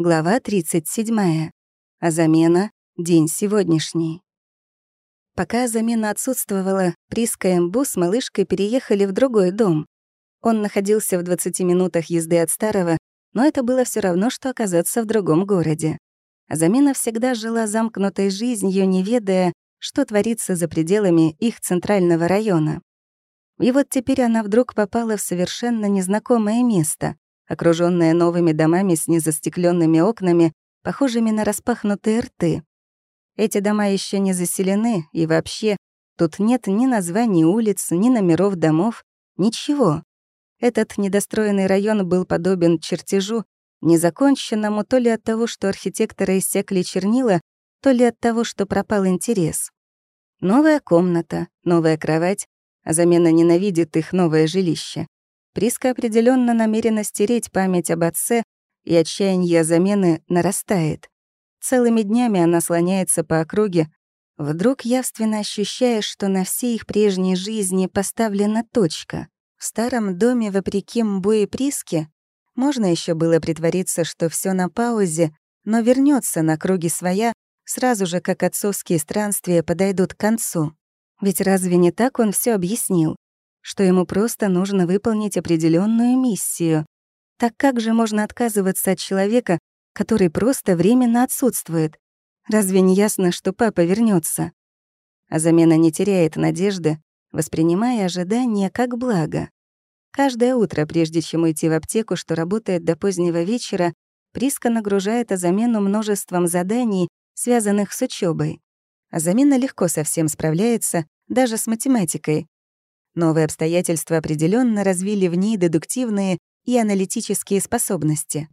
Глава 37. А замена — день сегодняшний. Пока замена отсутствовала, Приска и Мбу с малышкой переехали в другой дом. Он находился в 20 минутах езды от старого, но это было все равно, что оказаться в другом городе. А замена всегда жила замкнутой жизнью, не ведая, что творится за пределами их центрального района. И вот теперь она вдруг попала в совершенно незнакомое место, окружённое новыми домами с незастекленными окнами, похожими на распахнутые рты. Эти дома еще не заселены, и вообще тут нет ни названий улиц, ни номеров домов, ничего. Этот недостроенный район был подобен чертежу, незаконченному то ли от того, что архитекторы иссякли чернила, то ли от того, что пропал интерес. Новая комната, новая кровать, а замена ненавидит их новое жилище. Приска определенно намерена стереть память об отце, и отчаяние замены нарастает. Целыми днями она слоняется по округе, вдруг явственно ощущая, что на всей их прежней жизни поставлена точка. В старом доме, вопреки Мбу и Приске, можно еще было притвориться, что все на паузе, но вернется на круги своя, сразу же как отцовские странствия подойдут к концу. Ведь разве не так он все объяснил? Что ему просто нужно выполнить определенную миссию. Так как же можно отказываться от человека, который просто временно отсутствует? Разве не ясно, что папа вернется? А замена не теряет надежды, воспринимая ожидание как благо. Каждое утро, прежде чем уйти в аптеку, что работает до позднего вечера, Приска нагружает Азамену множеством заданий, связанных с учебой. Азамена легко со всем справляется, даже с математикой, Новые обстоятельства определенно развили в ней дедуктивные и аналитические способности.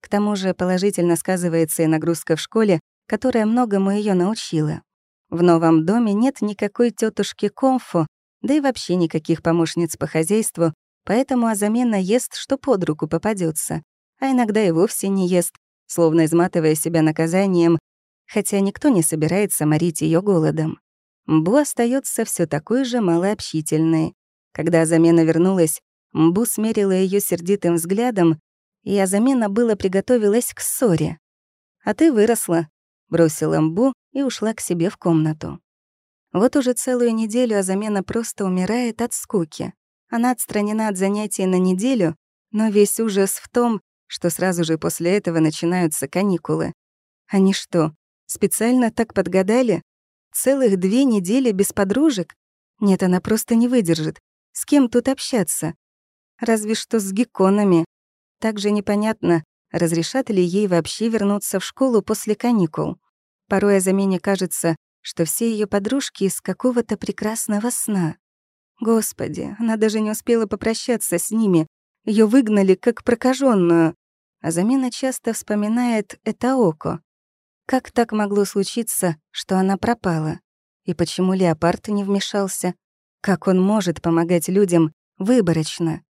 К тому же положительно сказывается и нагрузка в школе, которая многому ее научила. В новом доме нет никакой тетушки Комфу, да и вообще никаких помощниц по хозяйству, поэтому Азамена ест, что под руку попадется, а иногда и вовсе не ест, словно изматывая себя наказанием, хотя никто не собирается морить ее голодом. Мбу остается все такой же малообщительной. Когда замена вернулась, Мбу смерила ее сердитым взглядом, и Азамена было приготовилась к ссоре. «А ты выросла», — бросила Мбу и ушла к себе в комнату. Вот уже целую неделю Азамена просто умирает от скуки. Она отстранена от занятий на неделю, но весь ужас в том, что сразу же после этого начинаются каникулы. Они что, специально так подгадали? Целых две недели без подружек? Нет, она просто не выдержит. С кем тут общаться? Разве что с гекконами. Также непонятно, разрешат ли ей вообще вернуться в школу после каникул. Порой о замене кажется, что все ее подружки из какого-то прекрасного сна. Господи, она даже не успела попрощаться с ними. Ее выгнали как прокаженную. А часто вспоминает это око. Как так могло случиться, что она пропала? И почему леопард не вмешался? Как он может помогать людям выборочно?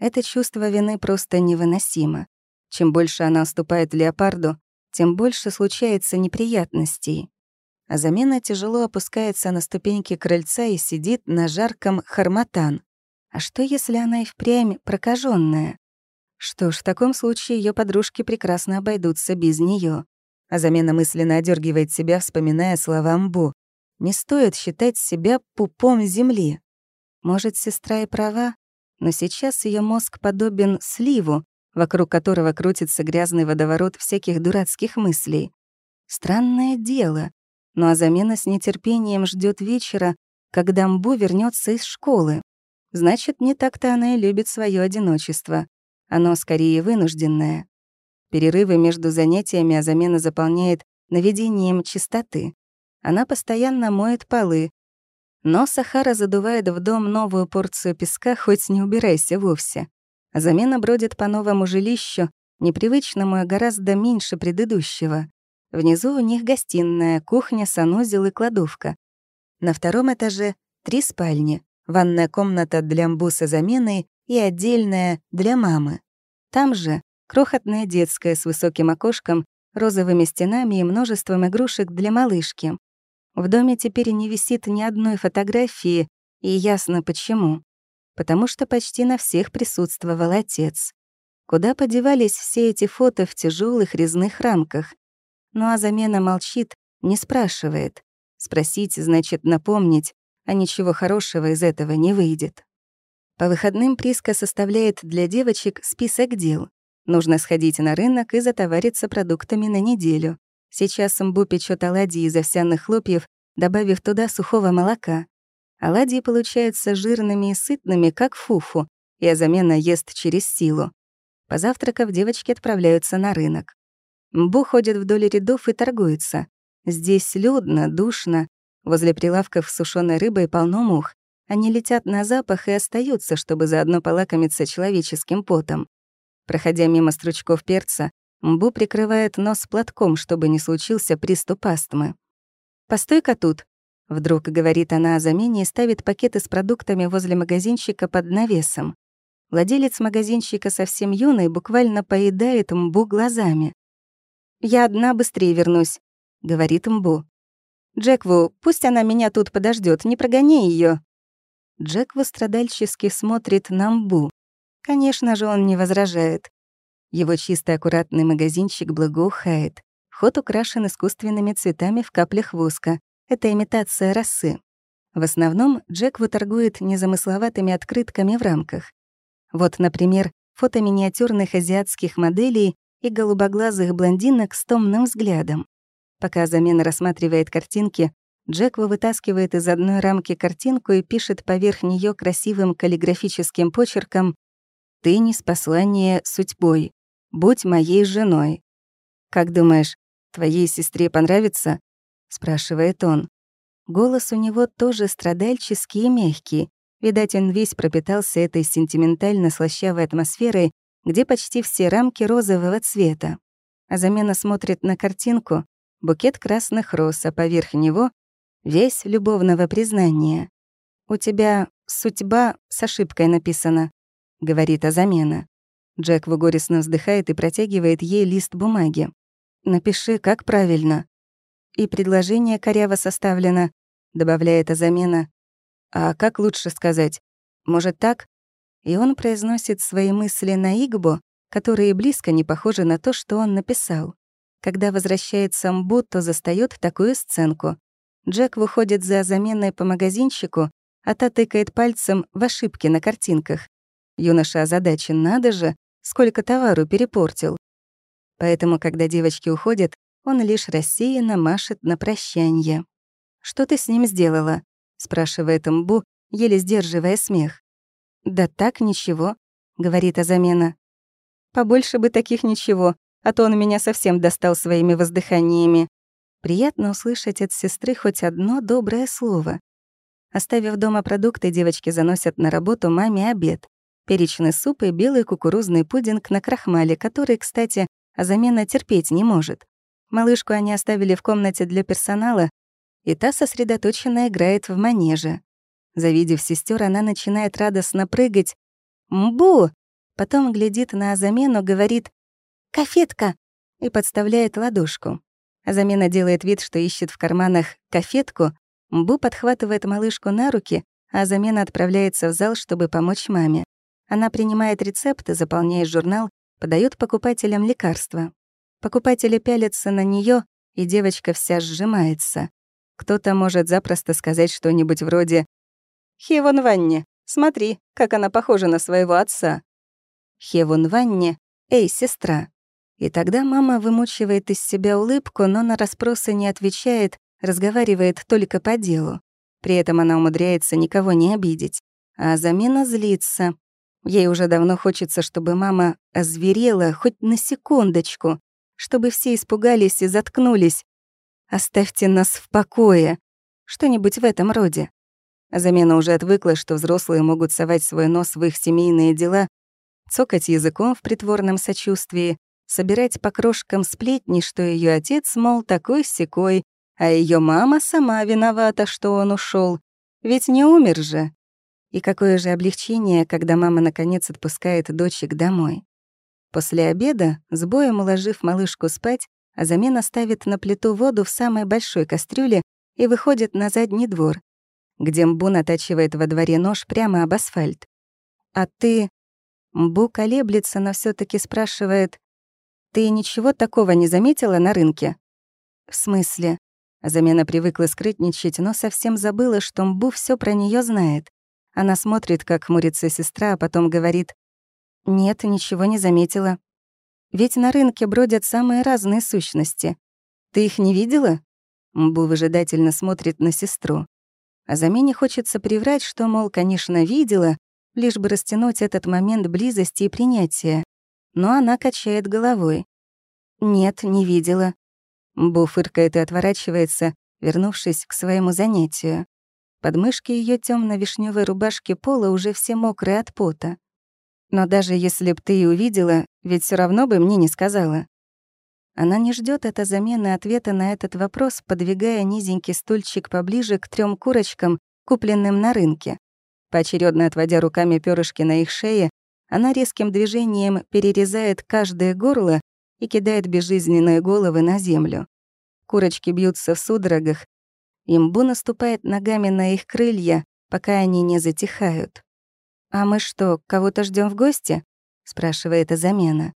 Это чувство вины просто невыносимо. Чем больше она уступает леопарду, тем больше случается неприятностей. А замена тяжело опускается на ступеньки крыльца и сидит на жарком харматан. А что, если она и впрямь прокаженная? Что ж, в таком случае ее подружки прекрасно обойдутся без нее а замена мысленно одергивает себя, вспоминая слова Мбу. Не стоит считать себя пупом земли. Может, сестра и права, но сейчас ее мозг подобен сливу, вокруг которого крутится грязный водоворот всяких дурацких мыслей. Странное дело, но а замена с нетерпением ждет вечера, когда Мбу вернется из школы. Значит, не так-то она и любит свое одиночество. Оно скорее вынужденное. Перерывы между занятиями, а замена заполняет наведением чистоты. Она постоянно моет полы. Но Сахара задувает в дом новую порцию песка, хоть не убирайся вовсе. А замена бродит по новому жилищу, непривычному и гораздо меньше предыдущего. Внизу у них гостиная, кухня, санузел и кладовка. На втором этаже три спальни, ванная комната для мбуса замены и отдельная для мамы. Там же Крохотная детская с высоким окошком, розовыми стенами и множеством игрушек для малышки. В доме теперь не висит ни одной фотографии, и ясно почему. Потому что почти на всех присутствовал отец. Куда подевались все эти фото в тяжелых резных рамках? Ну а замена молчит, не спрашивает. Спросить значит напомнить, а ничего хорошего из этого не выйдет. По выходным Приска составляет для девочек список дел. Нужно сходить на рынок и затовариться продуктами на неделю. Сейчас Мбу печёт оладьи из овсяных хлопьев, добавив туда сухого молока. Оладьи получаются жирными и сытными, как фуфу, и замена ест через силу. Позавтракав, девочки отправляются на рынок. Мбу ходит вдоль рядов и торгуется. Здесь людно, душно. Возле прилавков с сушеной рыбой полно мух. Они летят на запах и остаются, чтобы заодно полакомиться человеческим потом. Проходя мимо стручков перца, Мбу прикрывает нос платком, чтобы не случился приступ астмы. «Постой-ка тут», — вдруг говорит она о замене и ставит пакеты с продуктами возле магазинчика под навесом. Владелец магазинчика совсем юный буквально поедает Мбу глазами. «Я одна быстрее вернусь», — говорит Мбу. «Джекву, пусть она меня тут подождет, не прогони ее. Джекву страдальчески смотрит на Мбу. Конечно же, он не возражает. Его чистый аккуратный магазинчик благоухает. Ход украшен искусственными цветами в каплях воска. Это имитация росы. В основном Джек выторгует незамысловатыми открытками в рамках. Вот, например, фото миниатюрных азиатских моделей и голубоглазых блондинок с томным взглядом. Пока замена рассматривает картинки, Джеква вытаскивает из одной рамки картинку и пишет поверх нее красивым каллиграфическим почерком «Ты не спаслание судьбой. Будь моей женой». «Как думаешь, твоей сестре понравится?» — спрашивает он. Голос у него тоже страдальческий и мягкий. Видать, он весь пропитался этой сентиментально-слащавой атмосферой, где почти все рамки розового цвета. А замена смотрит на картинку, букет красных роз, а поверх него — весь любовного признания. «У тебя судьба с ошибкой написана», — говорит Азамена. Джек горестно вздыхает и протягивает ей лист бумаги. «Напиши, как правильно». «И предложение коряво составлено», — добавляет Азамена. «А как лучше сказать? Может, так?» И он произносит свои мысли на Игбо, которые близко не похожи на то, что он написал. Когда возвращается Мбу, то застаёт такую сценку. Джек выходит за заменой по магазинчику, а та тыкает пальцем в ошибки на картинках. Юноша озадачен, надо же, сколько товару перепортил. Поэтому, когда девочки уходят, он лишь рассеянно машет на прощанье. «Что ты с ним сделала?» — спрашивает Мбу, еле сдерживая смех. «Да так, ничего», — говорит Азамена. «Побольше бы таких ничего, а то он меня совсем достал своими воздыханиями». Приятно услышать от сестры хоть одно доброе слово. Оставив дома продукты, девочки заносят на работу маме обед перечный суп и белый кукурузный пудинг на крахмале, который, кстати, замена терпеть не может. Малышку они оставили в комнате для персонала, и та сосредоточенно играет в манеже. Завидев сестер, она начинает радостно прыгать. «Мбу!» Потом глядит на замену, говорит «Кафетка!» и подставляет ладошку. Замена делает вид, что ищет в карманах кафетку. Мбу подхватывает малышку на руки, а замена отправляется в зал, чтобы помочь маме. Она принимает рецепты, заполняет журнал, подает покупателям лекарства. Покупатели пялятся на нее, и девочка вся сжимается. Кто-то может запросто сказать что-нибудь вроде «Хевон Ванне, смотри, как она похожа на своего отца». Хевон Ванне — «Эй, сестра». И тогда мама вымучивает из себя улыбку, но на расспросы не отвечает, разговаривает только по делу. При этом она умудряется никого не обидеть. А замена злится, Ей уже давно хочется, чтобы мама озверела хоть на секундочку, чтобы все испугались и заткнулись. «Оставьте нас в покое!» Что-нибудь в этом роде. Замена уже отвыкла, что взрослые могут совать свой нос в их семейные дела, цокать языком в притворном сочувствии, собирать по крошкам сплетни, что ее отец, мол, такой-сякой, а ее мама сама виновата, что он ушел. Ведь не умер же. И какое же облегчение, когда мама наконец отпускает дочек домой. После обеда, с боем уложив малышку спать, а замена ставит на плиту воду в самой большой кастрюле и выходит на задний двор, где Мбу натачивает во дворе нож прямо об асфальт. «А ты...» Мбу колеблется, но все таки спрашивает, «Ты ничего такого не заметила на рынке?» «В смысле?» Замена привыкла скрытничать, но совсем забыла, что Мбу все про нее знает. Она смотрит, как хмурится сестра, а потом говорит, «Нет, ничего не заметила. Ведь на рынке бродят самые разные сущности. Ты их не видела?» Мбу выжидательно смотрит на сестру. А замене хочется приврать, что, мол, конечно, видела, лишь бы растянуть этот момент близости и принятия. Но она качает головой. «Нет, не видела». Бу фыркает и отворачивается, вернувшись к своему занятию. Подмышки ее темно вишневой рубашки пола уже все мокрые от пота. Но даже если б ты и увидела, ведь все равно бы мне не сказала. Она не ждет эта замены ответа на этот вопрос, подвигая низенький стульчик поближе к трем курочкам, купленным на рынке. Поочередно отводя руками перышки на их шее, она резким движением перерезает каждое горло и кидает безжизненные головы на землю. Курочки бьются в судорогах. Имбу наступает ногами на их крылья, пока они не затихают. «А мы что, кого-то ждем в гости?» — спрашивает замена.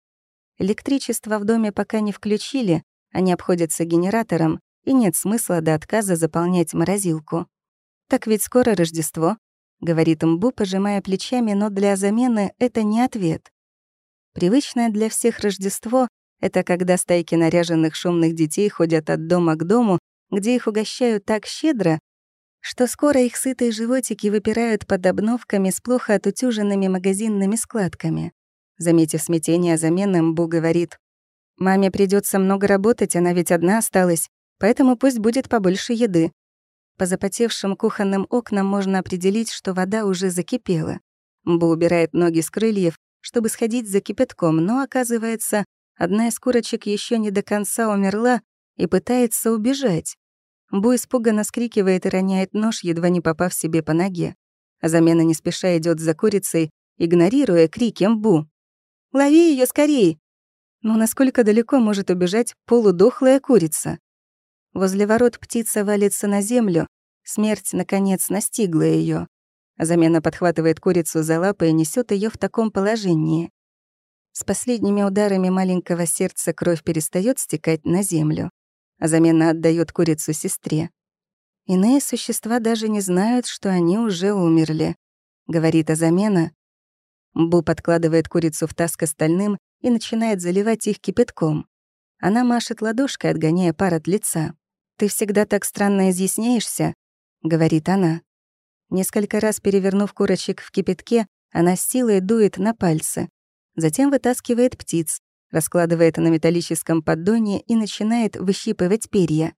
Электричество в доме пока не включили, они обходятся генератором, и нет смысла до отказа заполнять морозилку. «Так ведь скоро Рождество», — говорит Мбу, пожимая плечами, но для замены это не ответ. Привычное для всех Рождество — это когда стайки наряженных шумных детей ходят от дома к дому, где их угощают так щедро, что скоро их сытые животики выпирают под обновками с плохо отутюженными магазинными складками. Заметив смятение замены, Мбу говорит, «Маме придется много работать, она ведь одна осталась, поэтому пусть будет побольше еды». По запотевшим кухонным окнам можно определить, что вода уже закипела. Мбу убирает ноги с крыльев, чтобы сходить за кипятком, но, оказывается, одна из курочек еще не до конца умерла и пытается убежать. Бу испуганно скрикивает и роняет нож, едва не попав себе по ноге. Замена не спеша идет за курицей, игнорируя крики Мбу. Лови ее скорее!» Но насколько далеко может убежать полудохлая курица? Возле ворот птица валится на землю, смерть, наконец, настигла ее. Замена подхватывает курицу за лапы и несет ее в таком положении. С последними ударами маленького сердца кровь перестает стекать на землю, а замена отдает курицу сестре. Иные существа даже не знают, что они уже умерли, говорит Азамена, Бу подкладывает курицу в таз к остальным и начинает заливать их кипятком. Она машет ладошкой, отгоняя пар от лица. «Ты всегда так странно изъясняешься», — говорит она. Несколько раз перевернув курочек в кипятке, она с силой дует на пальцы. Затем вытаскивает птиц, раскладывает на металлическом поддоне и начинает выщипывать перья.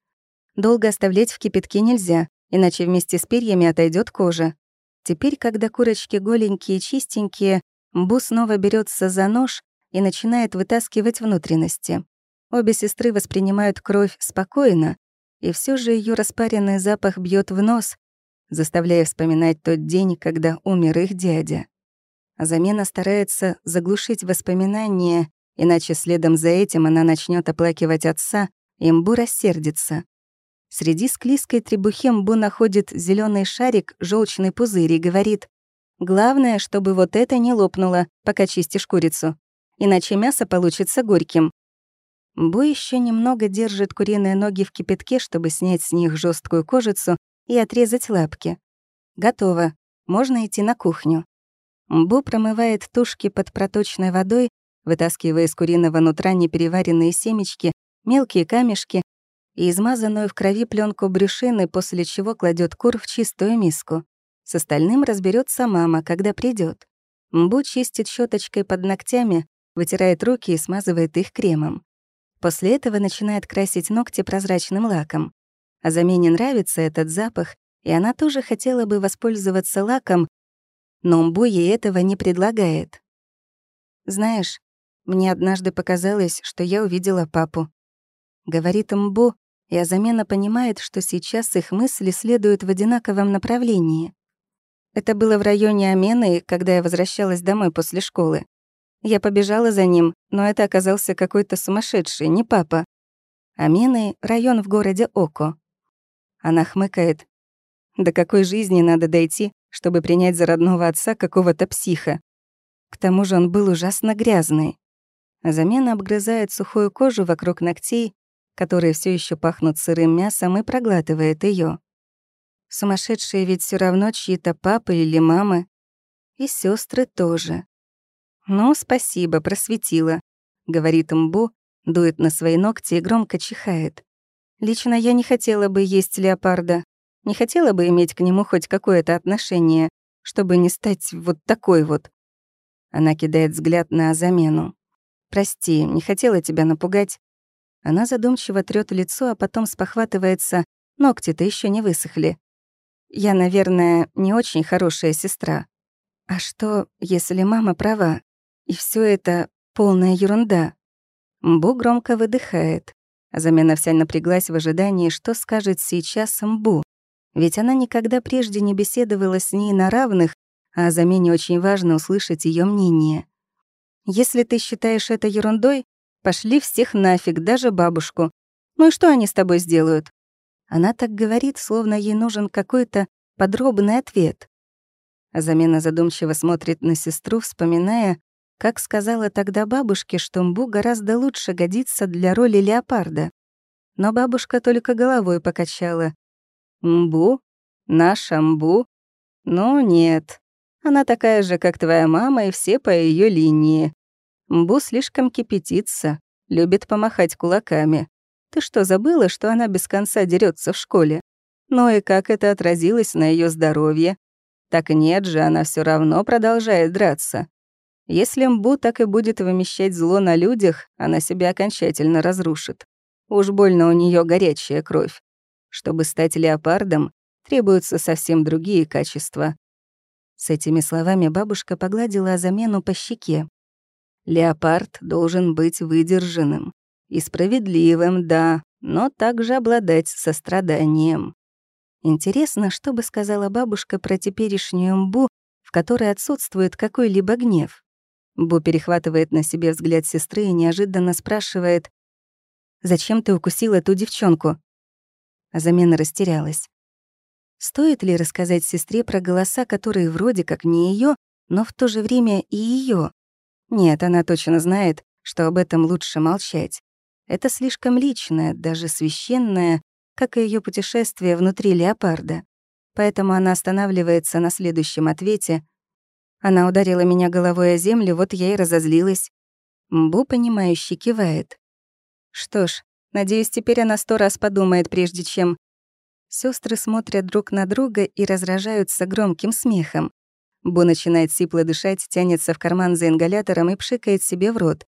Долго оставлять в кипятке нельзя, иначе вместе с перьями отойдет кожа. Теперь, когда курочки голенькие и чистенькие, Бу снова берется за нож и начинает вытаскивать внутренности. Обе сестры воспринимают кровь спокойно, и все же ее распаренный запах бьет в нос, заставляя вспоминать тот день, когда умер их дядя. А замена старается заглушить воспоминания, иначе следом за этим она начнет оплакивать отца, и Мбу рассердится. Среди склизкой требухи Мбу находит зеленый шарик, желчный пузырь и говорит, «Главное, чтобы вот это не лопнуло, пока чистишь курицу, иначе мясо получится горьким». Мбу еще немного держит куриные ноги в кипятке, чтобы снять с них жесткую кожицу и отрезать лапки. Готово. Можно идти на кухню. Мбу промывает тушки под проточной водой, вытаскивая из куриного нутра непереваренные семечки, мелкие камешки и измазанную в крови пленку брюшины, после чего кладет кур в чистую миску. С остальным разберется мама, когда придет. Мбу чистит щеточкой под ногтями, вытирает руки и смазывает их кремом. После этого начинает красить ногти прозрачным лаком. А замене нравится этот запах, и она тоже хотела бы воспользоваться лаком, но Мбу ей этого не предлагает. «Знаешь, мне однажды показалось, что я увидела папу», — говорит Мбу, и Азамена понимает, что сейчас их мысли следуют в одинаковом направлении. Это было в районе Амены, когда я возвращалась домой после школы. Я побежала за ним, но это оказался какой-то сумасшедший, не папа. Амены — район в городе Око. Она хмыкает. До какой жизни надо дойти, чтобы принять за родного отца какого-то психа? К тому же он был ужасно грязный. А замена обгрызает сухую кожу вокруг ногтей, которые все еще пахнут сырым мясом, и проглатывает ее. Сумасшедшие ведь все равно чьи-то папы или мамы. И сестры тоже. «Ну, спасибо, просветила», — говорит Мбу, дует на свои ногти и громко чихает. «Лично я не хотела бы есть леопарда, не хотела бы иметь к нему хоть какое-то отношение, чтобы не стать вот такой вот». Она кидает взгляд на замену. «Прости, не хотела тебя напугать». Она задумчиво трёт лицо, а потом спохватывается, ногти-то еще не высохли. Я, наверное, не очень хорошая сестра. А что, если мама права, и все это полная ерунда? Мбу громко выдыхает. А замена вся напряглась в ожидании, что скажет сейчас Мбу. Ведь она никогда прежде не беседовала с ней на равных, а замене очень важно услышать ее мнение. «Если ты считаешь это ерундой, пошли всех нафиг, даже бабушку. Ну и что они с тобой сделают? Она так говорит, словно ей нужен какой-то подробный ответ. А замена задумчиво смотрит на сестру, вспоминая, как сказала тогда бабушке, что Мбу гораздо лучше годится для роли леопарда. Но бабушка только головой покачала. «Мбу? Наша Мбу? Ну нет. Она такая же, как твоя мама, и все по ее линии. Мбу слишком кипятится, любит помахать кулаками. Ты что, забыла, что она без конца дерется в школе? Ну и как это отразилось на ее здоровье? Так нет же, она все равно продолжает драться. Если Мбу так и будет вымещать зло на людях, она себя окончательно разрушит. Уж больно у нее горячая кровь. Чтобы стать леопардом, требуются совсем другие качества. С этими словами бабушка погладила замену по щеке. Леопард должен быть выдержанным. И справедливым, да, но также обладать состраданием. Интересно, что бы сказала бабушка про теперешнюю Мбу, в которой отсутствует какой-либо гнев. Бу перехватывает на себе взгляд сестры и неожиданно спрашивает, «Зачем ты укусила ту девчонку?» А замена растерялась. Стоит ли рассказать сестре про голоса, которые вроде как не ее, но в то же время и ее? Нет, она точно знает, что об этом лучше молчать. Это слишком личное, даже священное, как и ее путешествие внутри леопарда. Поэтому она останавливается на следующем ответе. Она ударила меня головой о землю, вот я и разозлилась. Мбу, понимающе кивает. Что ж, надеюсь, теперь она сто раз подумает, прежде чем... Сестры смотрят друг на друга и разражаются громким смехом. Бу начинает сипло дышать, тянется в карман за ингалятором и пшикает себе в рот.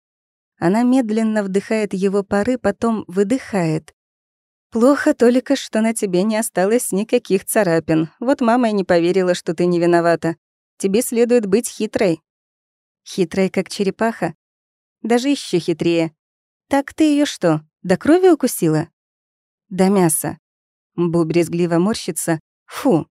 Она медленно вдыхает его пары, потом выдыхает. «Плохо только, что на тебе не осталось никаких царапин. Вот мама и не поверила, что ты не виновата. Тебе следует быть хитрой». «Хитрой, как черепаха?» «Даже еще хитрее. Так ты ее что, до крови укусила?» «До мяса». Бу брезгливо морщится. «Фу».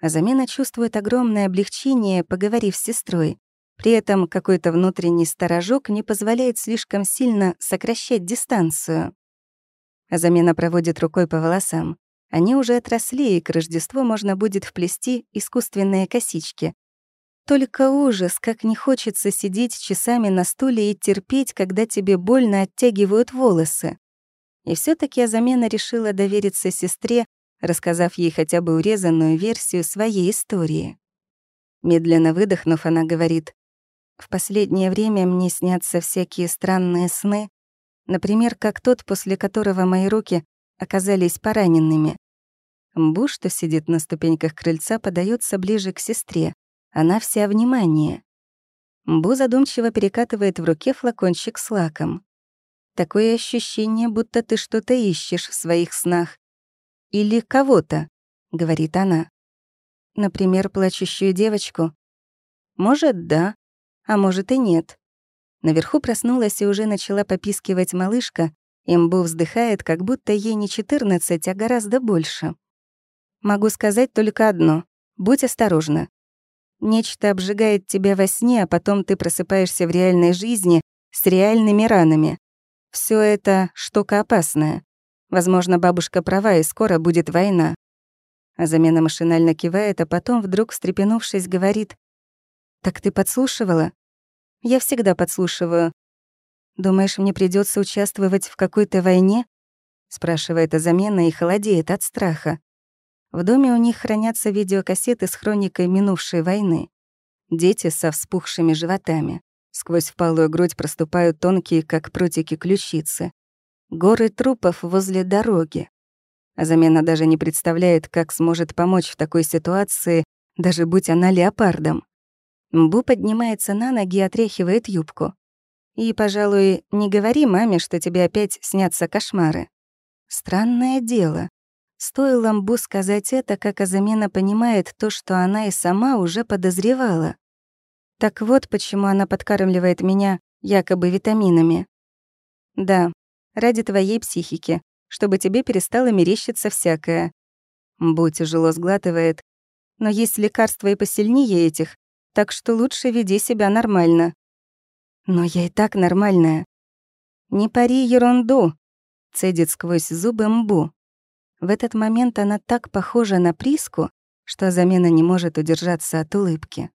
А замена чувствует огромное облегчение, поговорив с сестрой. При этом какой-то внутренний сторожок не позволяет слишком сильно сокращать дистанцию. А замена проводит рукой по волосам. Они уже отросли, и к Рождеству можно будет вплести искусственные косички. Только ужас, как не хочется сидеть часами на стуле и терпеть, когда тебе больно оттягивают волосы. И все таки Азамена решила довериться сестре, рассказав ей хотя бы урезанную версию своей истории. Медленно выдохнув, она говорит, в последнее время мне снятся всякие странные сны, например, как тот, после которого мои руки оказались пораненными. Мбу, что сидит на ступеньках крыльца, подается ближе к сестре. Она вся внимание. Мбу задумчиво перекатывает в руке флакончик с лаком. Такое ощущение, будто ты что-то ищешь в своих снах. Или кого-то, говорит она. Например, плачущую девочку. Может, да, а может и нет. Наверху проснулась и уже начала попискивать малышка, имбу вздыхает, как будто ей не 14, а гораздо больше. Могу сказать только одно — будь осторожна. Нечто обжигает тебя во сне, а потом ты просыпаешься в реальной жизни с реальными ранами. Все это штука опасная. Возможно, бабушка права, и скоро будет война. А замена машинально кивает, а потом, вдруг встрепенувшись, говорит, «Так ты подслушивала? Я всегда подслушиваю. Думаешь, мне придется участвовать в какой-то войне? спрашивает Азамена и холодеет от страха. В доме у них хранятся видеокассеты с хроникой минувшей войны. Дети со вспухшими животами. Сквозь впалую грудь проступают тонкие, как прутики, ключицы. Горы трупов возле дороги. Азамена даже не представляет, как сможет помочь в такой ситуации, даже будь она леопардом. Бу поднимается на ноги и отряхивает юбку. И, пожалуй, не говори маме, что тебе опять снятся кошмары. Странное дело. Стоило Мбу сказать это, как Азамена понимает то, что она и сама уже подозревала. Так вот, почему она подкармливает меня якобы витаминами. Да, ради твоей психики, чтобы тебе перестало мерещиться всякое. Мбу тяжело сглатывает. Но есть лекарства и посильнее этих, так что лучше веди себя нормально. Но я и так нормальная. Не пари ерунду, цедит сквозь зубы Мбу. В этот момент она так похожа на Приску, что замена не может удержаться от улыбки.